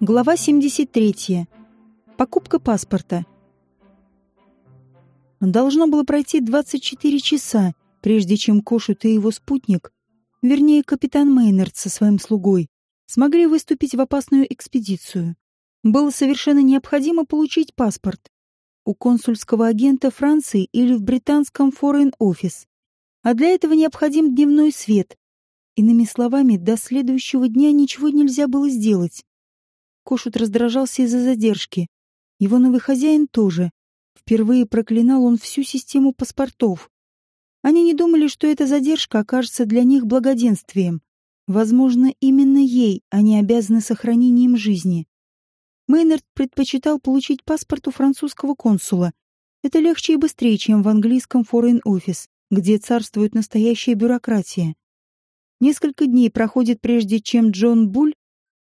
Глава 73. Покупка паспорта. Должно было пройти 24 часа, прежде чем Кошут и его спутник, вернее, капитан Мейнард со своим слугой, смогли выступить в опасную экспедицию. Было совершенно необходимо получить паспорт у консульского агента Франции или в британском Foreign Office. А для этого необходим дневной свет. Иными словами, до следующего дня ничего нельзя было сделать. Кошут раздражался из-за задержки. Его новый хозяин тоже. Впервые проклинал он всю систему паспортов. Они не думали, что эта задержка окажется для них благоденствием. Возможно, именно ей они обязаны сохранением жизни. Мейнард предпочитал получить паспорт у французского консула. Это легче и быстрее, чем в английском Foreign Office, где царствует настоящая бюрократия. Несколько дней проходит прежде, чем Джон Буль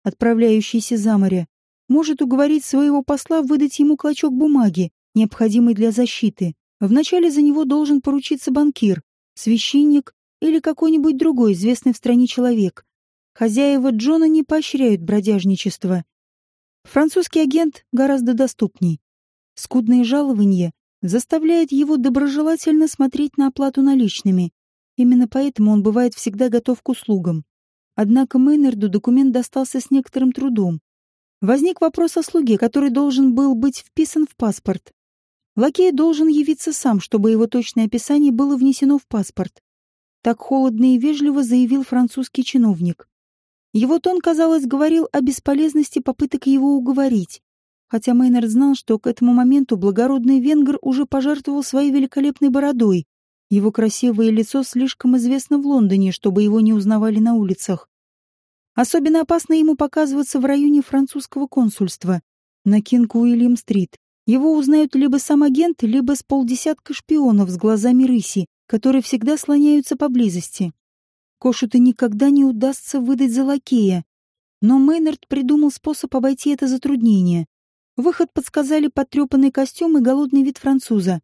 отправляющийся за море, может уговорить своего посла выдать ему клочок бумаги, необходимый для защиты. Вначале за него должен поручиться банкир, священник или какой-нибудь другой известный в стране человек. Хозяева Джона не поощряют бродяжничество. Французский агент гораздо доступней. Скудные жалования заставляют его доброжелательно смотреть на оплату наличными. Именно поэтому он бывает всегда готов к услугам. Однако Мейнарду документ достался с некоторым трудом. Возник вопрос о слуге, который должен был быть вписан в паспорт. Лакей должен явиться сам, чтобы его точное описание было внесено в паспорт. Так холодно и вежливо заявил французский чиновник. Его тон, казалось, говорил о бесполезности попыток его уговорить, хотя Мейнард знал, что к этому моменту благородный венгр уже пожертвовал своей великолепной бородой, его красивое лицо слишком известно в Лондоне, чтобы его не узнавали на улицах. Особенно опасно ему показываться в районе французского консульства на Кинг-Уильям-стрит. Его узнают либо сам агент, либо с полдесятка шпионов с глазами рыси, которые всегда слоняются поблизости. Кошу-то никогда не удастся выдать за лакея. Но Мейнард придумал способ обойти это затруднение. Выход подсказали потрепанный костюм и голодный вид француза.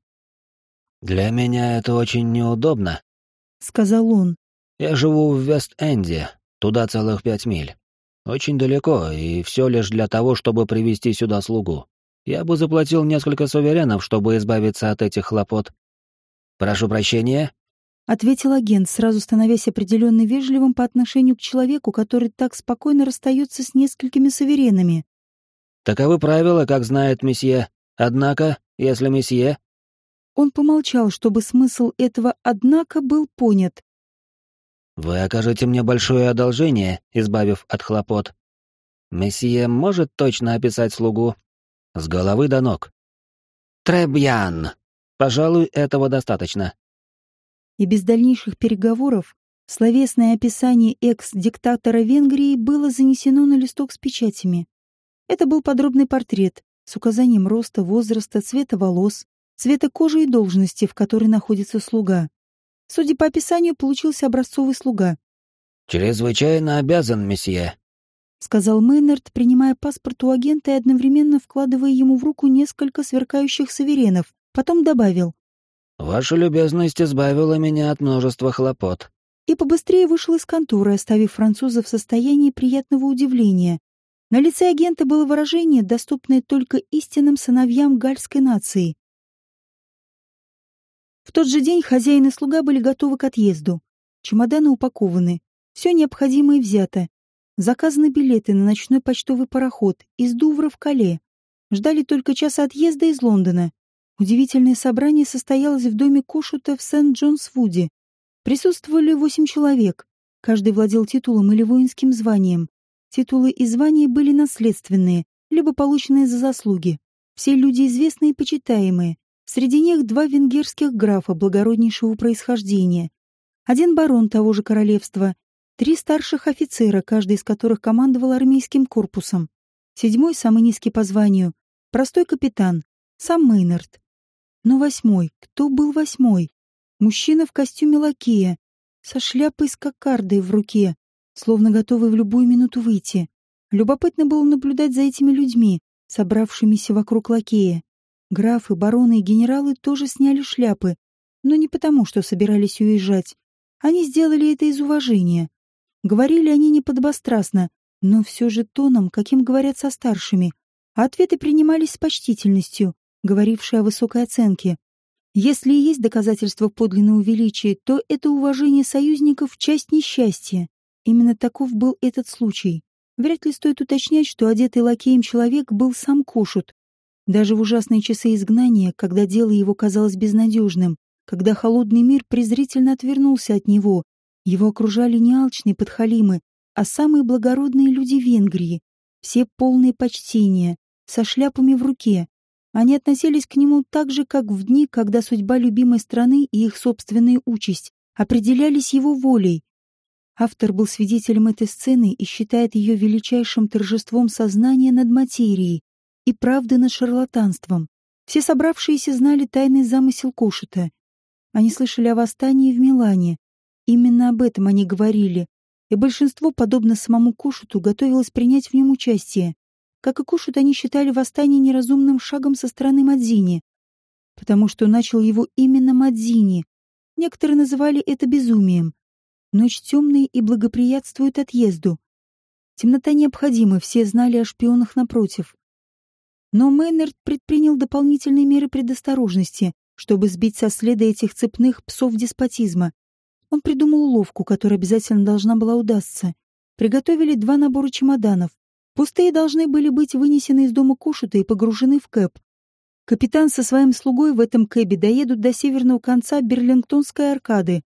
«Для меня это очень неудобно», — сказал он. «Я живу в Вест-Энде, туда целых пять миль. Очень далеко, и все лишь для того, чтобы привести сюда слугу. Я бы заплатил несколько суверенов, чтобы избавиться от этих хлопот. Прошу прощения?» — ответил агент, сразу становясь определенно вежливым по отношению к человеку, который так спокойно расстается с несколькими суверенами. «Таковы правила, как знает месье. Однако, если месье он помолчал, чтобы смысл этого «однако» был понят. «Вы окажете мне большое одолжение, избавив от хлопот. Месье может точно описать слугу? С головы до ног?» «Требьян! Пожалуй, этого достаточно». И без дальнейших переговоров словесное описание экс-диктатора Венгрии было занесено на листок с печатями. Это был подробный портрет с указанием роста, возраста, цвета волос, цвета кожи и должности, в которой находится слуга. Судя по описанию, получился образцовый слуга. «Чрезвычайно обязан, месье», — сказал Мейнард, принимая паспорт у агента и одновременно вкладывая ему в руку несколько сверкающих суверенов. Потом добавил. «Ваша любезность избавила меня от множества хлопот». И побыстрее вышел из конторы, оставив француза в состоянии приятного удивления. На лице агента было выражение, доступное только истинным сыновьям гальской нации. В тот же день хозяин и слуга были готовы к отъезду. Чемоданы упакованы, все необходимое взято. Заказаны билеты на ночной почтовый пароход из Дувра в Кале. Ждали только часа отъезда из Лондона. Удивительное собрание состоялось в доме Кошута в Сент-Джонс-Вуде. Присутствовали восемь человек. Каждый владел титулом или воинским званием. Титулы и звания были наследственные, либо полученные за заслуги. Все люди известные и почитаемые, Среди них два венгерских графа благороднейшего происхождения, один барон того же королевства, три старших офицера, каждый из которых командовал армейским корпусом, седьмой, самый низкий по званию, простой капитан, сам Мейнард. Но восьмой, кто был восьмой? Мужчина в костюме лакея, со шляпой с кокардой в руке, словно готовый в любую минуту выйти. Любопытно было наблюдать за этими людьми, собравшимися вокруг лакея. Графы, бароны и генералы тоже сняли шляпы, но не потому, что собирались уезжать. Они сделали это из уважения. Говорили они не подобострастно, но все же тоном, каким говорят со старшими, а ответы принимались с почтительностью, говорившей о высокой оценке. Если и есть доказательство подлинного величия, то это уважение союзников — часть несчастья. Именно таков был этот случай. Вряд ли стоит уточнять, что одетый лакеем человек был сам Кошут. Даже в ужасные часы изгнания, когда дело его казалось безнадежным, когда холодный мир презрительно отвернулся от него, его окружали не алчные подхалимы, а самые благородные люди Венгрии, все полные почтения, со шляпами в руке. Они относились к нему так же, как в дни, когда судьба любимой страны и их собственная участь определялись его волей. Автор был свидетелем этой сцены и считает ее величайшим торжеством сознания над материей и правды над шарлатанством. Все собравшиеся знали тайный замысел Кошета. Они слышали о восстании в Милане. Именно об этом они говорили, и большинство, подобно самому Кошету, готовилось принять в нем участие. Как и Кошут, они считали восстание неразумным шагом со стороны Мадзини, потому что начал его именно Мадзини. Некоторые называли это безумием. Ночь темная и благоприятствует отъезду. Темнота необходима, все знали о шпионах напротив. Но Мейнард предпринял дополнительные меры предосторожности, чтобы сбить со следа этих цепных псов деспотизма. Он придумал уловку, которая обязательно должна была удастся. Приготовили два набора чемоданов. Пустые должны были быть вынесены из дома Кошута и погружены в кэп. Капитан со своим слугой в этом кэбе доедут до северного конца Берлингтонской аркады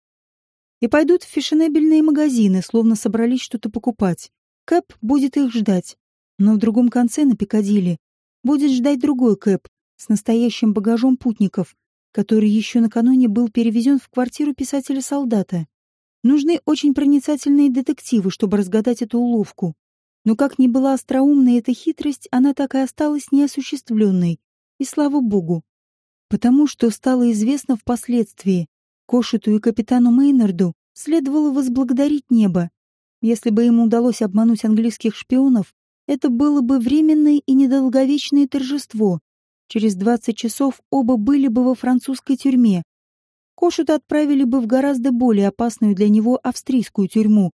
и пойдут в фешенебельные магазины, словно собрались что-то покупать. Кэп будет их ждать. Но в другом конце, на Пикадилли, будет ждать другой кэп с настоящим багажом путников, который еще накануне был перевезен в квартиру писателя-солдата. Нужны очень проницательные детективы, чтобы разгадать эту уловку. Но как ни была остроумной эта хитрость, она так и осталась неосуществленной. И слава богу. Потому что стало известно впоследствии, Кошету и капитану Мейнарду следовало возблагодарить небо. Если бы ему удалось обмануть английских шпионов, это было бы временное и недолговечное торжество, Через 20 часов оба были бы во французской тюрьме. Кошута отправили бы в гораздо более опасную для него австрийскую тюрьму,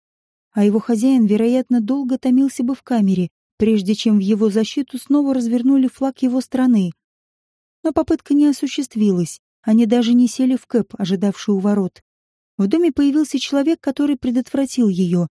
а его хозяин, вероятно, долго томился бы в камере, прежде чем в его защиту снова развернули флаг его страны. Но попытка не осуществилась, они даже не сели в кэп, ожидавший у ворот. В доме появился человек, который предотвратил ее.